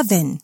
oven.